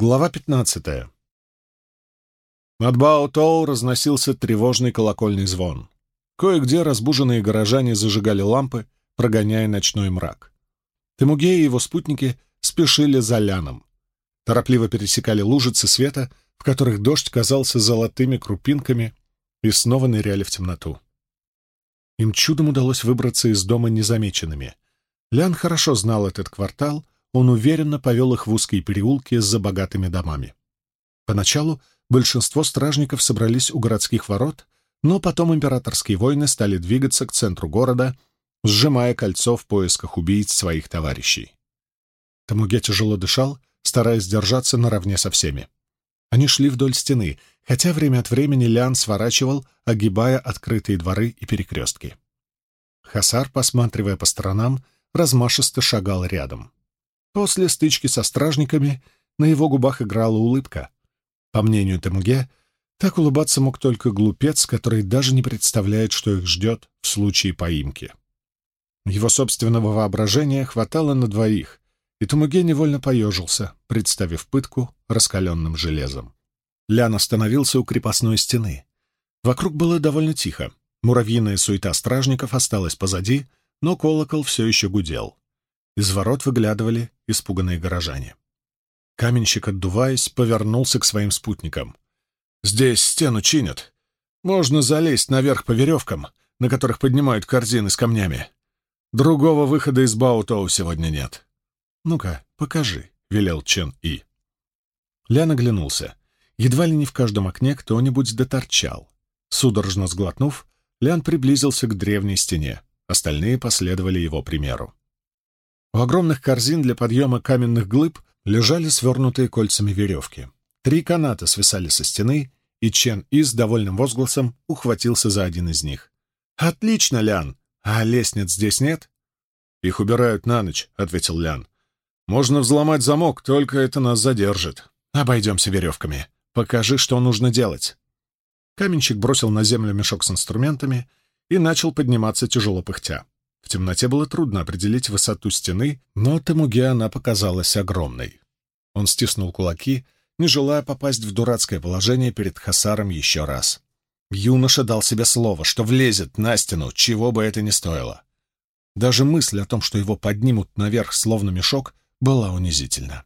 Глава 15. Над Бао-Тоу разносился тревожный колокольный звон. Кое-где разбуженные горожане зажигали лампы, прогоняя ночной мрак. Темуге и его спутники спешили за Ляном. Торопливо пересекали лужицы света, в которых дождь казался золотыми крупинками, и снова ныряли в темноту. Им чудом удалось выбраться из дома незамеченными. Лян хорошо знал этот квартал — он уверенно повел их в узкие переулки за богатыми домами. Поначалу большинство стражников собрались у городских ворот, но потом императорские воины стали двигаться к центру города, сжимая кольцо в поисках убийц своих товарищей. Тамуге тяжело дышал, стараясь держаться наравне со всеми. Они шли вдоль стены, хотя время от времени Лян сворачивал, огибая открытые дворы и перекрестки. Хасар, посматривая по сторонам, размашисто шагал рядом. После стычки со стражниками на его губах играла улыбка. По мнению Темуге, так улыбаться мог только глупец, который даже не представляет, что их ждет в случае поимки. Его собственного воображения хватало на двоих, и Тумуге невольно поежился, представив пытку раскаленным железом. Лян остановился у крепостной стены. Вокруг было довольно тихо. Муравьиная суета стражников осталась позади, но колокол все еще гудел. Из ворот выглядывали испуганные горожане. Каменщик, отдуваясь, повернулся к своим спутникам. «Здесь стену чинят. Можно залезть наверх по веревкам, на которых поднимают корзины с камнями. Другого выхода из Баутоу сегодня нет». «Ну-ка, покажи», — велел Чен И. Лян оглянулся. Едва ли не в каждом окне кто-нибудь доторчал. Судорожно сглотнув, Лян приблизился к древней стене. Остальные последовали его примеру. У огромных корзин для подъема каменных глыб лежали свернутые кольцами веревки. Три каната свисали со стены, и Чен И с довольным возгласом ухватился за один из них. «Отлично, Лян! А лестниц здесь нет?» «Их убирают на ночь», — ответил Лян. «Можно взломать замок, только это нас задержит. Обойдемся веревками. Покажи, что нужно делать». Каменщик бросил на землю мешок с инструментами и начал подниматься тяжело пыхтя. В темноте было трудно определить высоту стены, но Тамуге она показалась огромной. Он стиснул кулаки, не желая попасть в дурацкое положение перед Хасаром еще раз. Юноша дал себе слово, что влезет на стену, чего бы это ни стоило. Даже мысль о том, что его поднимут наверх словно мешок, была унизительна.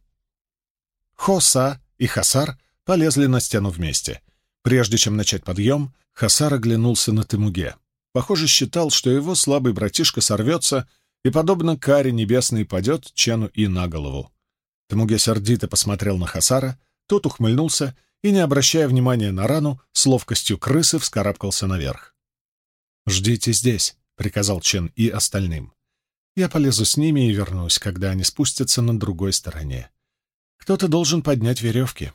Хоса и Хасар полезли на стену вместе. Прежде чем начать подъем, Хасар оглянулся на Тымуге. Похоже, считал, что его слабый братишка сорвется и, подобно каре небесной, падет Чену и на голову. Тамуге сердито посмотрел на Хасара, тот ухмыльнулся и, не обращая внимания на рану, с ловкостью крысы вскарабкался наверх. «Ждите здесь», — приказал Чен и остальным. «Я полезу с ними и вернусь, когда они спустятся на другой стороне. Кто-то должен поднять веревки».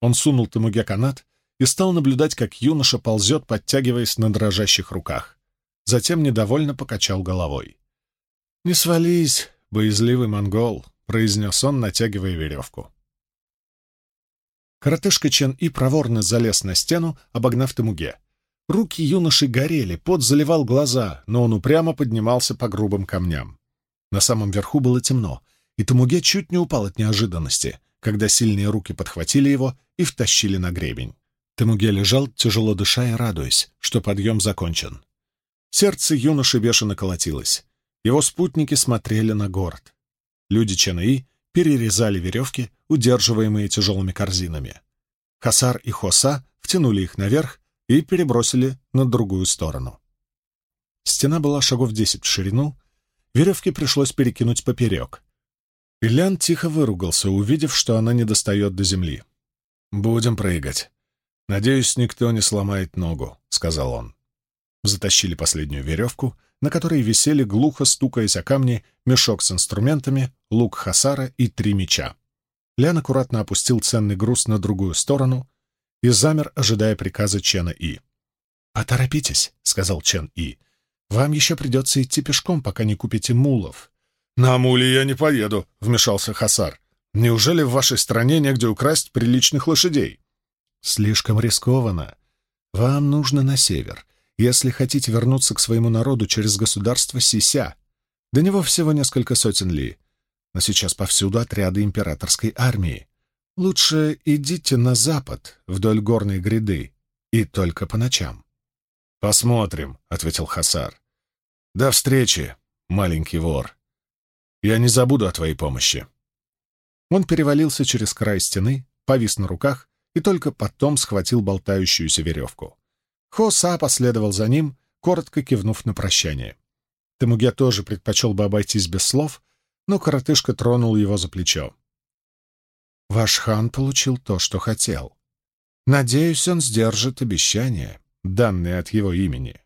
Он сунул Тамуге канат и стал наблюдать, как юноша ползет, подтягиваясь на дрожащих руках. Затем недовольно покачал головой. «Не свались, боязливый монгол», — произнес он, натягивая веревку. Коротышка Чен И проворно залез на стену, обогнав Тамуге. Руки юноши горели, пот заливал глаза, но он упрямо поднимался по грубым камням. На самом верху было темно, и Тамуге чуть не упал от неожиданности, когда сильные руки подхватили его и втащили на гребень. Темуге лежал, тяжело дыша и радуясь, что подъем закончен. Сердце юноши бешено колотилось. Его спутники смотрели на город. Люди Чанаи перерезали веревки, удерживаемые тяжелыми корзинами. Хасар и Хоса втянули их наверх и перебросили на другую сторону. Стена была шагов десять в ширину, веревки пришлось перекинуть поперек. Ильян тихо выругался, увидев, что она не достает до земли. «Будем прыгать», «Надеюсь, никто не сломает ногу», — сказал он. Затащили последнюю веревку, на которой висели, глухо стукаясь о камни, мешок с инструментами, лук Хасара и три меча. Лян аккуратно опустил ценный груз на другую сторону и замер, ожидая приказа Чена И. «Поторопитесь», — сказал Чен И. «Вам еще придется идти пешком, пока не купите мулов». «На муле я не поеду», — вмешался Хасар. «Неужели в вашей стране негде украсть приличных лошадей?» Слишком рискованно. Вам нужно на север, если хотите вернуться к своему народу через государство Сися. До него всего несколько сотен ли. Но сейчас повсюду отряды императорской армии. Лучше идите на запад, вдоль горной гряды, и только по ночам. «Посмотрим», — ответил Хасар. «До встречи, маленький вор. Я не забуду о твоей помощи». Он перевалился через край стены, повис на руках и только потом схватил болтающуюся веревку. Хоса последовал за ним, коротко кивнув на прощание. Темуге тоже предпочел бы обойтись без слов, но коротышка тронул его за плечо. «Ваш хан получил то, что хотел. Надеюсь, он сдержит обещание, данное от его имени».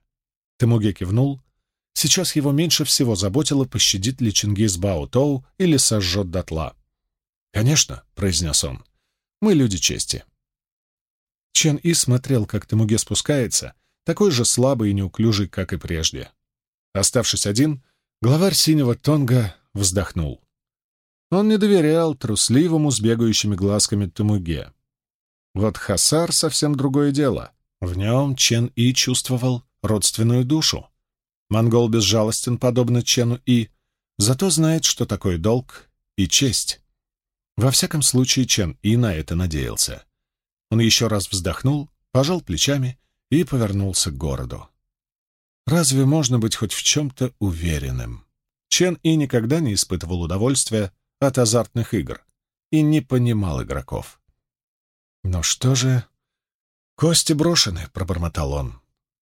Темуге кивнул. Сейчас его меньше всего заботило, пощадит ли Чингис Бао-Тоу или сожжет дотла. «Конечно», — произнес он, — «мы люди чести». Чен И смотрел, как Темуге спускается, такой же слабый и неуклюжий, как и прежде. Оставшись один, главарь синего Тонга вздохнул. Он не доверял трусливому с бегающими глазками Тамуге. Вот Хасар — совсем другое дело. В нем Чен И чувствовал родственную душу. Монгол безжалостен, подобно Чену И, зато знает, что такое долг и честь. Во всяком случае, Чен И на это надеялся. Он еще раз вздохнул, пожал плечами и повернулся к городу. Разве можно быть хоть в чем-то уверенным? Чен И никогда не испытывал удовольствия от азартных игр и не понимал игроков. «Но что же...» «Кости брошены», — пробормотал он.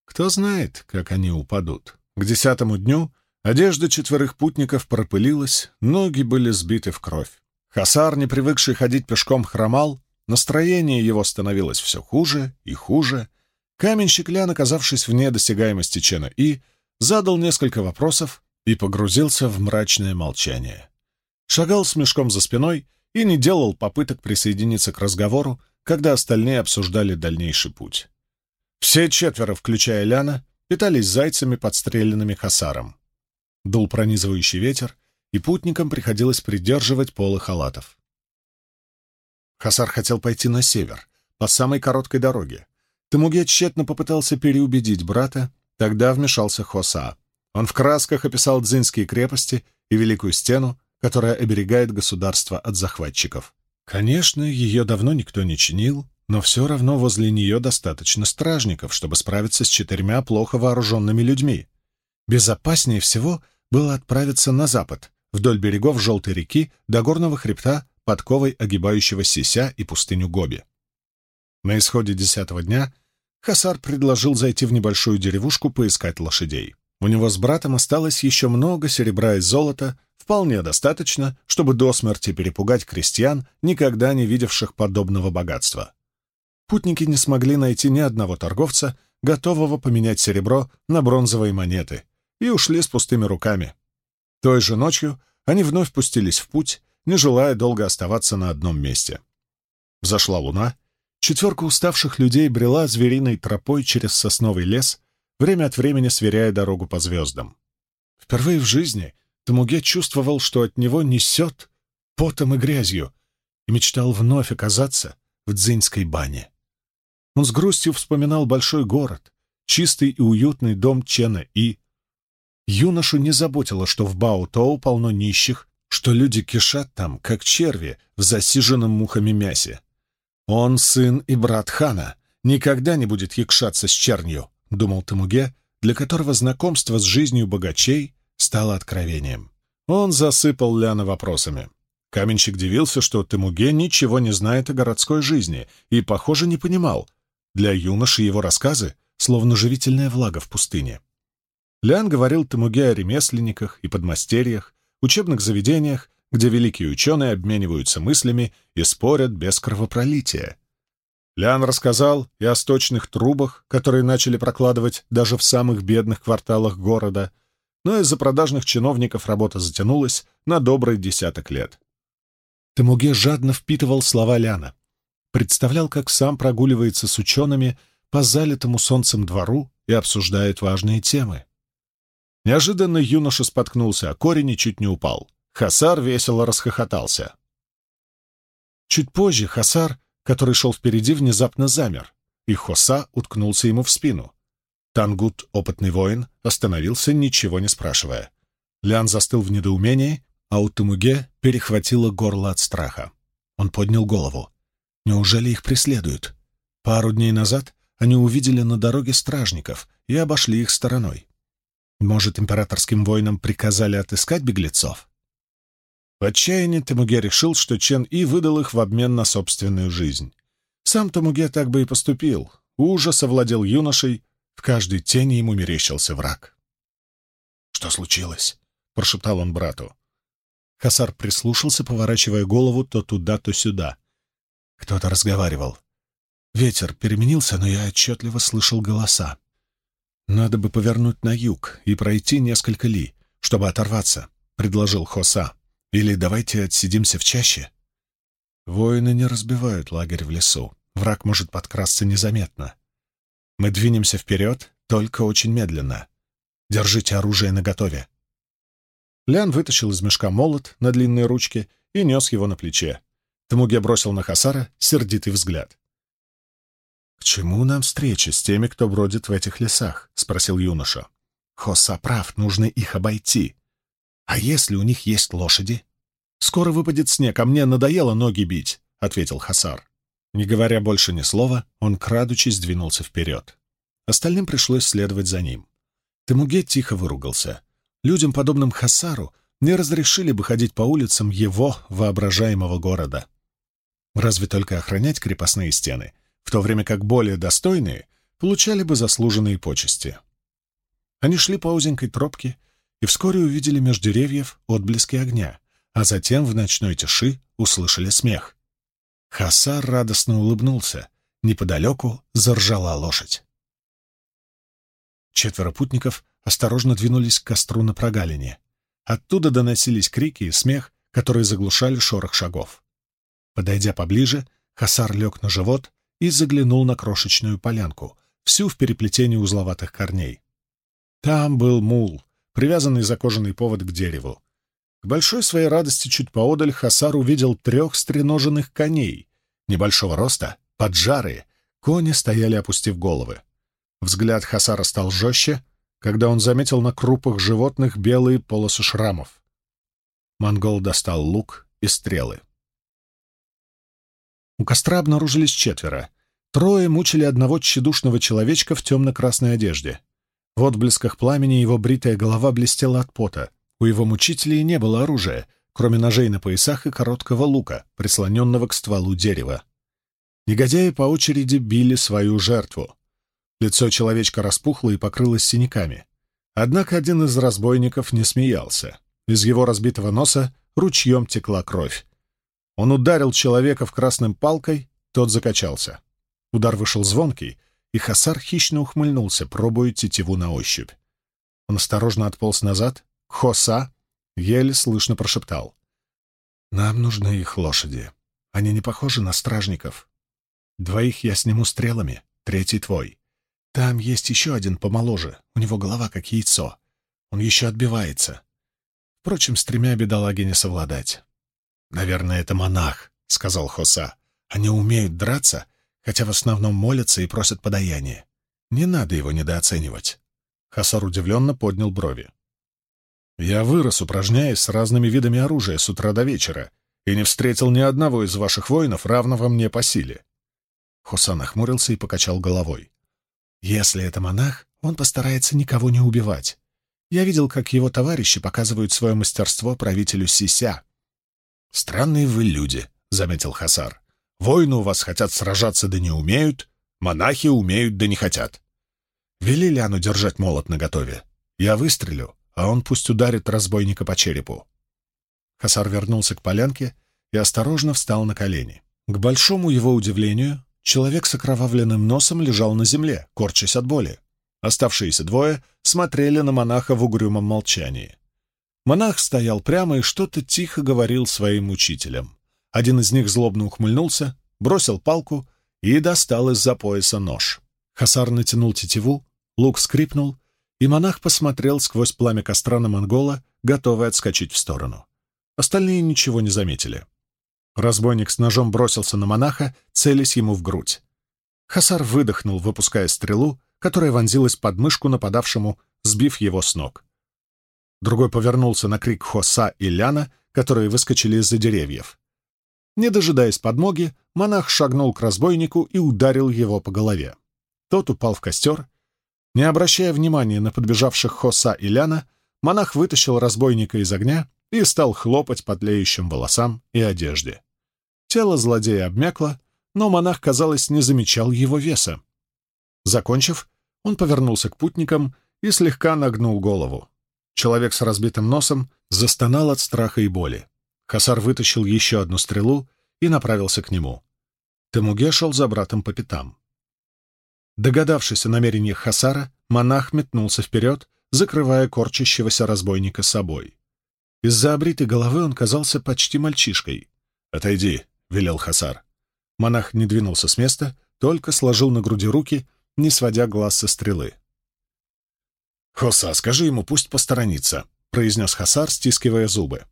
«Кто знает, как они упадут». К десятому дню одежда четверых путников пропылилась, ноги были сбиты в кровь. Хасар, не привыкший ходить пешком, хромал, настроение его становилось все хуже и хуже. Каменщик Лян, оказавшись вне досягаемости Чена И, задал несколько вопросов и погрузился в мрачное молчание шагал с мешком за спиной и не делал попыток присоединиться к разговору, когда остальные обсуждали дальнейший путь. Все четверо, включая Ляна, питались зайцами, подстреленными хасаром. Дул пронизывающий ветер, и путникам приходилось придерживать полы халатов. Хасар хотел пойти на север, по самой короткой дороге. Тамуге тщетно попытался переубедить брата, тогда вмешался Хоса. Он в красках описал дзинские крепости и Великую Стену, которая оберегает государство от захватчиков. Конечно, ее давно никто не чинил, но все равно возле нее достаточно стражников, чтобы справиться с четырьмя плохо вооруженными людьми. Безопаснее всего было отправиться на запад, вдоль берегов Желтой реки до горного хребта, подковой огибающего Сися и пустыню Гоби. На исходе десятого дня Хасар предложил зайти в небольшую деревушку поискать лошадей. У него с братом осталось еще много серебра и золота, вполне достаточно, чтобы до смерти перепугать крестьян, никогда не видевших подобного богатства. Путники не смогли найти ни одного торговца, готового поменять серебро на бронзовые монеты, и ушли с пустыми руками. Той же ночью они вновь пустились в путь, не желая долго оставаться на одном месте. Взошла луна, четверка уставших людей брела звериной тропой через сосновый лес, время от времени сверяя дорогу по звездам. Впервые в жизни Тамуге чувствовал, что от него несет потом и грязью, и мечтал вновь оказаться в дзиньской бане. Он с грустью вспоминал большой город, чистый и уютный дом Чена И. Юношу не заботило, что в Бао-Тоу полно нищих, что люди кишат там, как черви в засиженном мухами мясе. Он сын и брат хана, никогда не будет якшаться с чернью, думал Тамуге, для которого знакомство с жизнью богачей стало откровением. Он засыпал Ляна вопросами. Каменщик дивился, что Темуге ничего не знает о городской жизни и, похоже, не понимал. Для юноши его рассказы словно живительная влага в пустыне. Лян говорил Темуге о ремесленниках и подмастерьях, учебных заведениях, где великие ученые обмениваются мыслями и спорят без кровопролития. Лян рассказал и о сточных трубах, которые начали прокладывать даже в самых бедных кварталах города — но из-за продажных чиновников работа затянулась на добрый десяток лет. Темуге жадно впитывал слова Ляна, представлял, как сам прогуливается с учеными по залитому солнцем двору и обсуждает важные темы. Неожиданно юноша споткнулся, а корень и чуть не упал. Хасар весело расхохотался. Чуть позже Хасар, который шел впереди, внезапно замер, и Хоса уткнулся ему в спину. Тангут, опытный воин, остановился, ничего не спрашивая. Лян застыл в недоумении, а у Тумуге перехватило горло от страха. Он поднял голову. Неужели их преследуют? Пару дней назад они увидели на дороге стражников и обошли их стороной. Может, императорским воинам приказали отыскать беглецов? В отчаянии Тамуге решил, что Чен И выдал их в обмен на собственную жизнь. Сам Тамуге так бы и поступил. Ужас овладел юношей, в каждой тени ему мерещился враг. «Что случилось?» — прошептал он брату. Хасар прислушался, поворачивая голову то туда, то сюда. Кто-то разговаривал. Ветер переменился, но я отчетливо слышал голоса. «Надо бы повернуть на юг и пройти несколько ли, чтобы оторваться», — предложил Хоса. «Или давайте отсидимся в чаще». Воины не разбивают лагерь в лесу. Враг может подкрасться незаметно. Мы двинемся вперед, только очень медленно. Держите оружие наготове. Лян вытащил из мешка молот на длинной ручке и нес его на плече. Тамуге бросил на Хасара сердитый взгляд. «К чему нам встреча с теми, кто бродит в этих лесах?» — спросил юноша. «Хоса прав, нужно их обойти. А если у них есть лошади?» «Скоро выпадет снег, а мне надоело ноги бить», — ответил Хасар. Не говоря больше ни слова, он, крадучись, двинулся вперед. Остальным пришлось следовать за ним. Темуге тихо выругался. Людям, подобным Хасару, не разрешили бы ходить по улицам его воображаемого города. Разве только охранять крепостные стены, в то время как более достойные получали бы заслуженные почести. Они шли по узенькой тропке и вскоре увидели между деревьев отблески огня, а затем в ночной тиши услышали смех. Хасар радостно улыбнулся. Неподалеку заржала лошадь. Четверо путников осторожно двинулись к костру на прогалине. Оттуда доносились крики и смех, которые заглушали шорох шагов. Подойдя поближе, Хасар лег на живот и заглянул на крошечную полянку, всю в переплетении узловатых корней. Там был мул, привязанный за кожаный повод к дереву. К большой своей радости чуть поодаль Хасар увидел трех стреноженных коней. Небольшого роста, поджарые, кони стояли, опустив головы. Взгляд Хасара стал жестче, когда он заметил на крупах животных белые полосы шрамов. Монгол достал лук и стрелы. У костра обнаружились четверо. Трое мучили одного тщедушного человечка в темно-красной одежде. В отблесках пламени его бритая голова блестела от пота, у его мучителей не было оружия, кроме ножей на поясах и короткого лука, прислоненного к стволу дерева. Негодяи по очереди били свою жертву. Лицо человечка распухло и покрылось синяками. Однако один из разбойников не смеялся. Из его разбитого носа ручьем текла кровь. Он ударил человека в красным палкой, тот закачался. Удар вышел звонкий, и Хасар хищно ухмыльнулся, пробуя тетиву на ощупь. Он осторожно отполз назад, Хоса еле слышно прошептал. «Нам нужны их лошади. Они не похожи на стражников. Двоих я сниму стрелами, третий твой. Там есть еще один помоложе, у него голова как яйцо. Он еще отбивается. Впрочем, с тремя бедолаги не совладать». «Наверное, это монах», — сказал Хоса. «Они умеют драться, хотя в основном молятся и просят подаяние. Не надо его недооценивать». Хасар удивленно поднял брови. Я вырос, упражняясь с разными видами оружия с утра до вечера, и не встретил ни одного из ваших воинов, равного мне по силе. Хусан охмурился и покачал головой. Если это монах, он постарается никого не убивать. Я видел, как его товарищи показывают свое мастерство правителю Сися. «Странные вы люди», — заметил Хасар. «Воины у вас хотят сражаться, да не умеют, монахи умеют, да не хотят. Вели Ляну держать молот наготове. Я выстрелю, а он пусть ударит разбойника по черепу. Хасар вернулся к полянке и осторожно встал на колени. К большому его удивлению, человек с окровавленным носом лежал на земле, корчась от боли. Оставшиеся двое смотрели на монаха в угрюмом молчании. Монах стоял прямо и что-то тихо говорил своим учителям. Один из них злобно ухмыльнулся, бросил палку и достал из-за пояса нож. Хасар натянул тетиву, лук скрипнул, и монах посмотрел сквозь пламя костра на монгола, готовый отскочить в сторону. Остальные ничего не заметили. Разбойник с ножом бросился на монаха, целясь ему в грудь. Хасар выдохнул, выпуская стрелу, которая вонзилась под мышку нападавшему, сбив его с ног. Другой повернулся на крик Хоса и Ляна, которые выскочили из-за деревьев. Не дожидаясь подмоги, монах шагнул к разбойнику и ударил его по голове. Тот упал в костер. Не обращая внимания на подбежавших Хоса и Ляна, монах вытащил разбойника из огня и стал хлопать по тлеющим волосам и одежде. Тело злодея обмякло, но монах, казалось, не замечал его веса. Закончив, он повернулся к путникам и слегка нагнул голову. Человек с разбитым носом застонал от страха и боли. Хасар вытащил еще одну стрелу и направился к нему. Темуге шел за братом по пятам. Догадавшись о намерениях Хасара, монах метнулся вперед, закрывая корчащегося разбойника собой. Из-за обритой головы он казался почти мальчишкой. «Отойди», — велел Хасар. Монах не двинулся с места, только сложил на груди руки, не сводя глаз со стрелы. «Хоса, скажи ему, пусть посторонится», — произнес Хасар, стискивая зубы.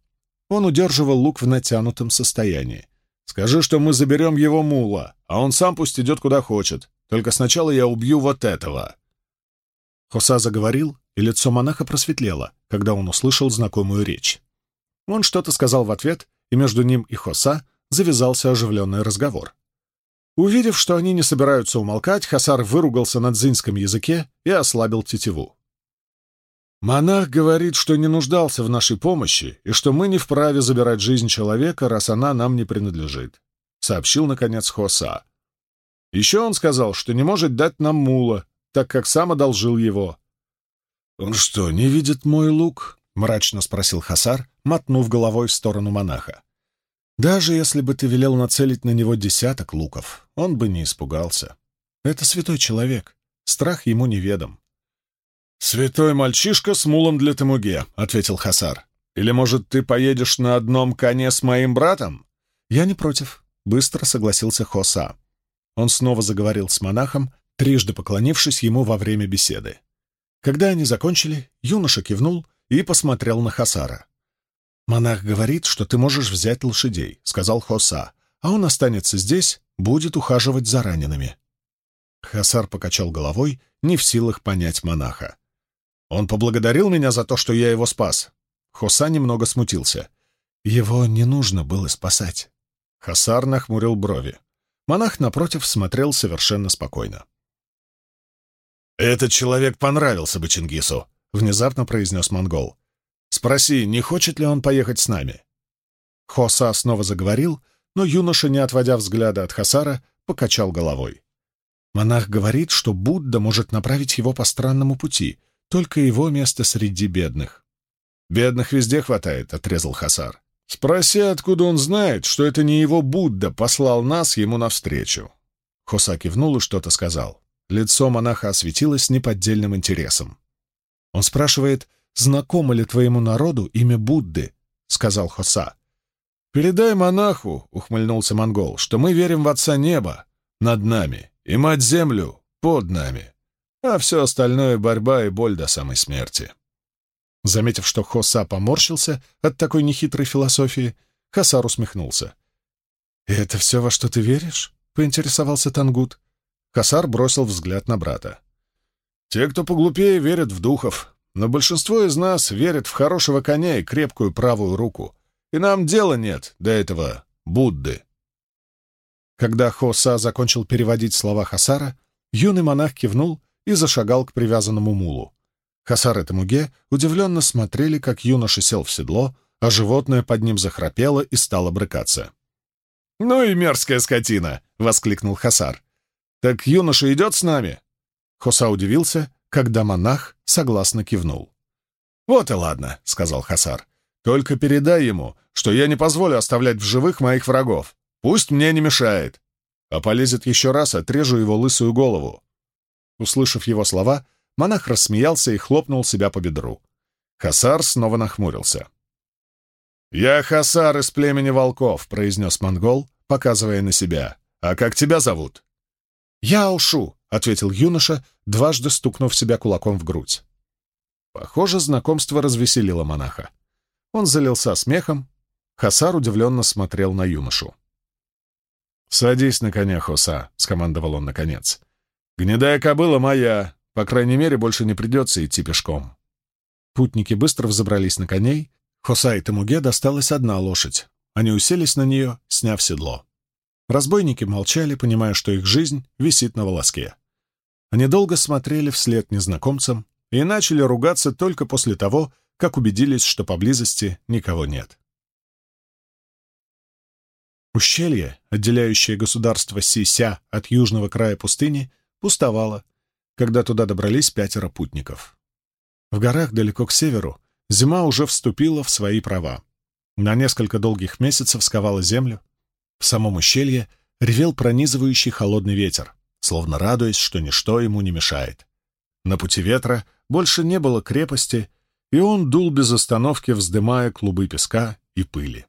Он удерживал лук в натянутом состоянии. «Скажи, что мы заберем его мула, а он сам пусть идет куда хочет. Только сначала я убью вот этого». Хоса заговорил, и лицо монаха просветлело, когда он услышал знакомую речь. Он что-то сказал в ответ, и между ним и Хоса завязался оживленный разговор. Увидев, что они не собираются умолкать, Хасар выругался на дзинском языке и ослабил тетиву. Монах говорит, что не нуждался в нашей помощи и что мы не вправе забирать жизнь человека, раз она нам не принадлежит», — сообщил, наконец, Хоса. Еще он сказал, что не может дать нам мула, так как сам одолжил его. «Он что, не видит мой лук?» — мрачно спросил Хасар, мотнув головой в сторону монаха. «Даже если бы ты велел нацелить на него десяток луков, он бы не испугался. Это святой человек, страх ему неведом. «Святой мальчишка с мулом для Тамуге», — ответил Хасар. «Или, может, ты поедешь на одном коне с моим братом?» «Я не против», — быстро согласился Хоса. Он снова заговорил с монахом, трижды поклонившись ему во время беседы. Когда они закончили, юноша кивнул и посмотрел на Хасара. «Монах говорит, что ты можешь взять лошадей», — сказал Хоса, «а он останется здесь, будет ухаживать за ранеными». Хасар покачал головой, не в силах понять монаха. Он поблагодарил меня за то, что я его спас. Хоса немного смутился. Его не нужно было спасать. Хасар нахмурил брови. Монах, напротив, смотрел совершенно спокойно. «Этот человек понравился бы Чингису», — внезапно произнес монгол. «Спроси, не хочет ли он поехать с нами?» Хоса снова заговорил, но юноша, не отводя взгляда от Хасара, покачал головой. Монах говорит, что Будда может направить его по странному пути — только его место среди бедных. «Бедных везде хватает», — отрезал Хасар. «Спроси, откуда он знает, что это не его Будда послал нас ему навстречу». Хоса кивнул и что-то сказал. Лицо монаха осветилось неподдельным интересом. Он спрашивает, знакомо ли твоему народу имя Будды, — сказал Хоса. «Передай монаху», — ухмыльнулся монгол, — «что мы верим в Отца Неба над нами и Мать-Землю под нами а все остальное — борьба и боль до самой смерти. Заметив, что Хоса поморщился от такой нехитрой философии, Хасар усмехнулся. «И это все, во что ты веришь?» — поинтересовался Тангут. Хасар бросил взгляд на брата. «Те, кто поглупее, верят в духов, но большинство из нас верят в хорошего коня и крепкую правую руку, и нам дела нет до этого Будды». Когда Хоса закончил переводить слова Хасара, юный монах кивнул и зашагал к привязанному мулу. Хасар и Тамуге удивленно смотрели, как юноша сел в седло, а животное под ним захрапело и стало брыкаться. «Ну и мерзкая скотина!» — воскликнул Хасар. «Так юноша идет с нами?» Хоса удивился, когда монах согласно кивнул. «Вот и ладно», — сказал Хасар. «Только передай ему, что я не позволю оставлять в живых моих врагов. Пусть мне не мешает. А полезет еще раз, отрежу его лысую голову. Услышав его слова, монах рассмеялся и хлопнул себя по бедру. Хасар снова нахмурился. «Я Хасар из племени волков», — произнес монгол, показывая на себя. «А как тебя зовут?» «Я Алшу», — ответил юноша, дважды стукнув себя кулаком в грудь. Похоже, знакомство развеселило монаха. Он залился смехом. Хасар удивленно смотрел на юношу. «Садись на коня, Хоса», — скомандовал он наконец. Гнедая кобыла моя, по крайней мере, больше не придется идти пешком. Путники быстро взобрались на коней. Хоса и Тамуге досталась одна лошадь. они уселись на нее, сняв седло. Разбойники молчали, понимая, что их жизнь висит на волоске. Они долго смотрели вслед незнакомцам и начали ругаться только после того, как убедились, что поблизости никого нет. Ущелье, отделяющее государство Сися от южного края пустыни, пустовало, когда туда добрались пятеро путников. В горах далеко к северу зима уже вступила в свои права. На несколько долгих месяцев сковала землю. В самом ущелье ревел пронизывающий холодный ветер, словно радуясь, что ничто ему не мешает. На пути ветра больше не было крепости, и он дул без остановки, вздымая клубы песка и пыли.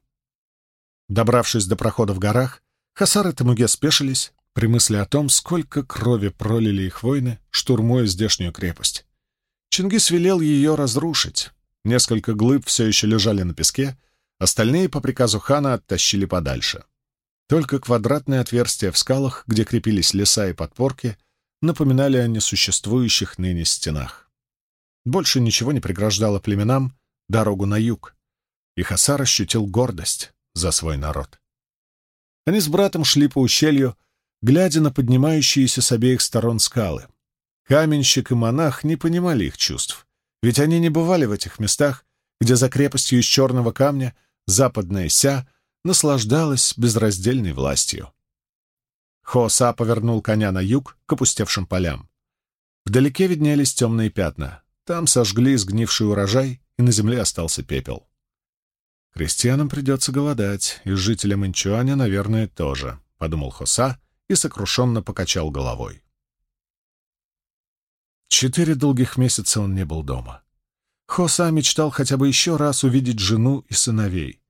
Добравшись до прохода в горах, Хасар и Тамуге спешились при мысли о том, сколько крови пролили их воины, штурмуя здешнюю крепость. Чингис велел ее разрушить. Несколько глыб все еще лежали на песке, остальные по приказу хана оттащили подальше. Только квадратные отверстия в скалах, где крепились леса и подпорки, напоминали о несуществующих ныне стенах. Больше ничего не преграждало племенам дорогу на юг, и Хасар ощутил гордость за свой народ. Они с братом шли по ущелью, глядя на поднимающиеся с обеих сторон скалы. Каменщик и монах не понимали их чувств, ведь они не бывали в этих местах, где за крепостью из черного камня западная ся наслаждалась безраздельной властью. Хоса повернул коня на юг к опустевшим полям. Вдалеке виднелись темные пятна. Там сожгли сгнивший урожай, и на земле остался пепел. «Крестьянам придется голодать, и жителям Инчуаня, наверное, тоже», — подумал Хоса и сокрушенно покачал головой. Четыре долгих месяца он не был дома. Хоса мечтал хотя бы еще раз увидеть жену и сыновей.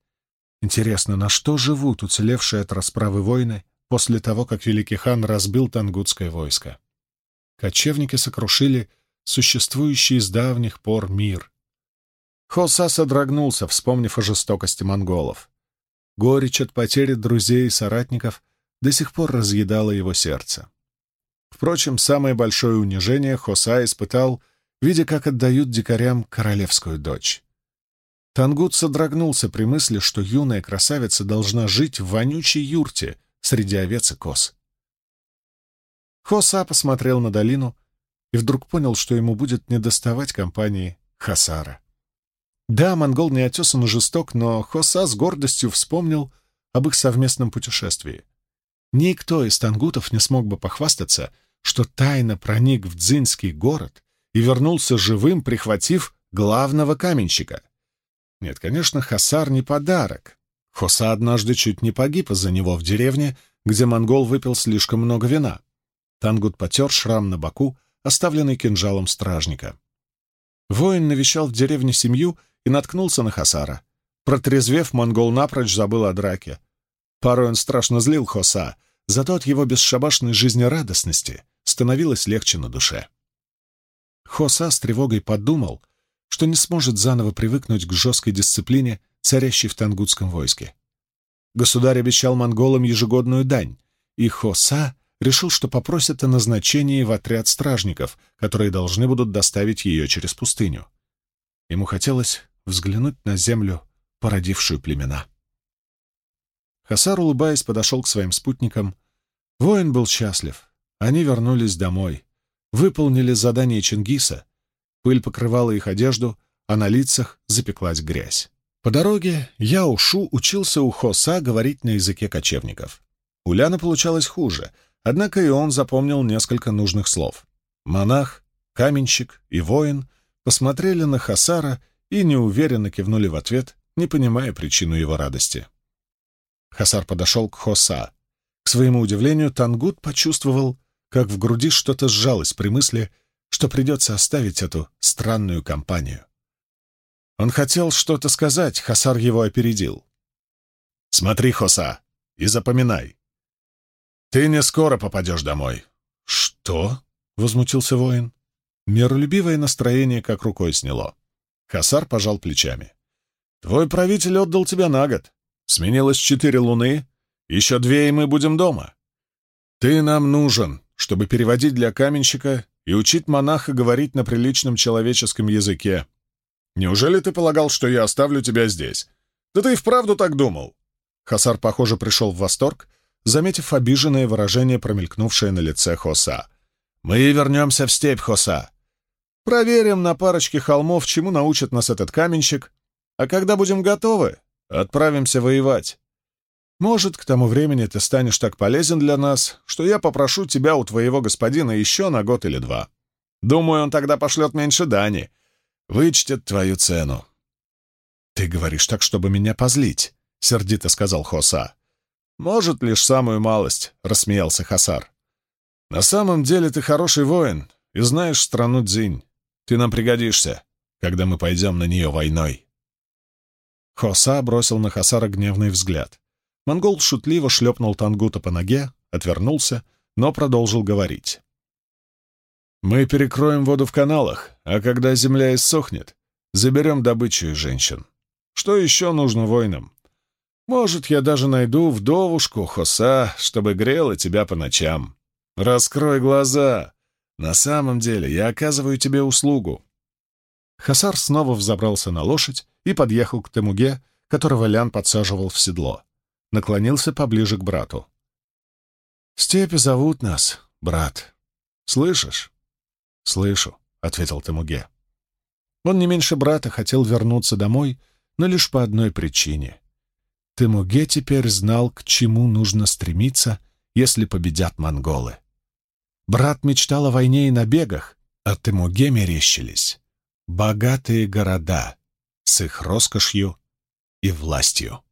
Интересно, на что живут уцелевшие от расправы войны после того, как Великий хан разбил тангутское войско? Кочевники сокрушили существующий с давних пор мир. Хоса содрогнулся, вспомнив о жестокости монголов. Горечь от потери друзей и соратников до сих пор разъедала его сердце. Впрочем, самое большое унижение Хоса испытал, видя, как отдают дикарям королевскую дочь. Тангут содрогнулся при мысли, что юная красавица должна жить в вонючей юрте среди овец и коз. Хоса посмотрел на долину и вдруг понял, что ему будет недоставать компании Хасара. Да, монгол не отесан и жесток, но Хоса с гордостью вспомнил об их совместном путешествии. Никто из тангутов не смог бы похвастаться, что тайно проник в Дзинский город и вернулся живым, прихватив главного каменщика — нет, конечно, Хасар не подарок. Хоса однажды чуть не погиб из-за него в деревне, где монгол выпил слишком много вина. Тангут потер шрам на боку, оставленный кинжалом стражника. Воин навещал в деревне семью и наткнулся на Хасара. Протрезвев, монгол напрочь забыл о драке. Порой он страшно злил Хоса, зато от его бесшабашной жизнерадостности становилось легче на душе. Хоса с тревогой подумал — что не сможет заново привыкнуть к жесткой дисциплине, царящей в тангутском войске. Государь обещал монголам ежегодную дань, и Хоса решил, что попросит о назначении в отряд стражников, которые должны будут доставить ее через пустыню. Ему хотелось взглянуть на землю, породившую племена. Хасар, улыбаясь, подошел к своим спутникам. Воин был счастлив. Они вернулись домой, выполнили задание Чингиса Пыль покрывала их одежду, а на лицах запеклась грязь. По дороге я Ушу учился у Хоса говорить на языке кочевников. У Ляна получалось хуже, однако и он запомнил несколько нужных слов. Монах, каменщик и воин посмотрели на Хасара и неуверенно кивнули в ответ, не понимая причину его радости. Хасар подошел к Хоса. К своему удивлению, Тангут почувствовал, как в груди что-то сжалось при мысли, что придется оставить эту странную компанию. Он хотел что-то сказать, Хасар его опередил. «Смотри, Хоса, и запоминай. Ты не скоро попадешь домой». «Что?» — возмутился воин. Миролюбивое настроение как рукой сняло. Хасар пожал плечами. «Твой правитель отдал тебя на год. Сменилось четыре луны, еще две, и мы будем дома. Ты нам нужен, чтобы переводить для каменщика и учить монаха говорить на приличном человеческом языке. Неужели ты полагал, что я оставлю тебя здесь? Да ты и вправду так думал. Хасар, похоже, пришел в восторг, заметив обиженное выражение, промелькнувшее на лице Хоса. «Мы вернемся в степь, Хоса. Проверим на парочке холмов, чему научит нас этот каменщик, а когда будем готовы, отправимся воевать. Может, к тому времени ты станешь так полезен для нас, что я попрошу тебя у твоего господина еще на год или два. Думаю, он тогда пошлет меньше дани, вычтет твою цену». «Ты говоришь так, чтобы меня позлить», — сердито сказал Хоса. «Может, лишь самую малость», — рассмеялся Хасар. «На самом деле ты хороший воин и знаешь страну Дзинь. Ты нам пригодишься, когда мы пойдем на нее войной». Хоса бросил на Хасара гневный взгляд. Монгол шутливо шлепнул Тангута по ноге, отвернулся, но продолжил говорить. «Мы перекроем воду в каналах, а когда земля иссохнет, заберем добычу и женщин. Что еще нужно воинам? Может, я даже найду вдовушку, Хоса, чтобы грела тебя по ночам. Раскрой глаза. На самом деле я оказываю тебе услугу». Хасар снова взобрался на лошадь и подъехал к Темуге, которого Лян подсаживал в седло. Наклонился поближе к брату. «Степи зовут нас, брат. Слышишь?» «Слышу», — ответил Темуге. Он не меньше брата хотел вернуться домой, но лишь по одной причине. Темуге теперь знал, к чему нужно стремиться, если победят монголы. Брат мечтал о войне и набегах, а Темуге мерещились богатые города с их роскошью и властью.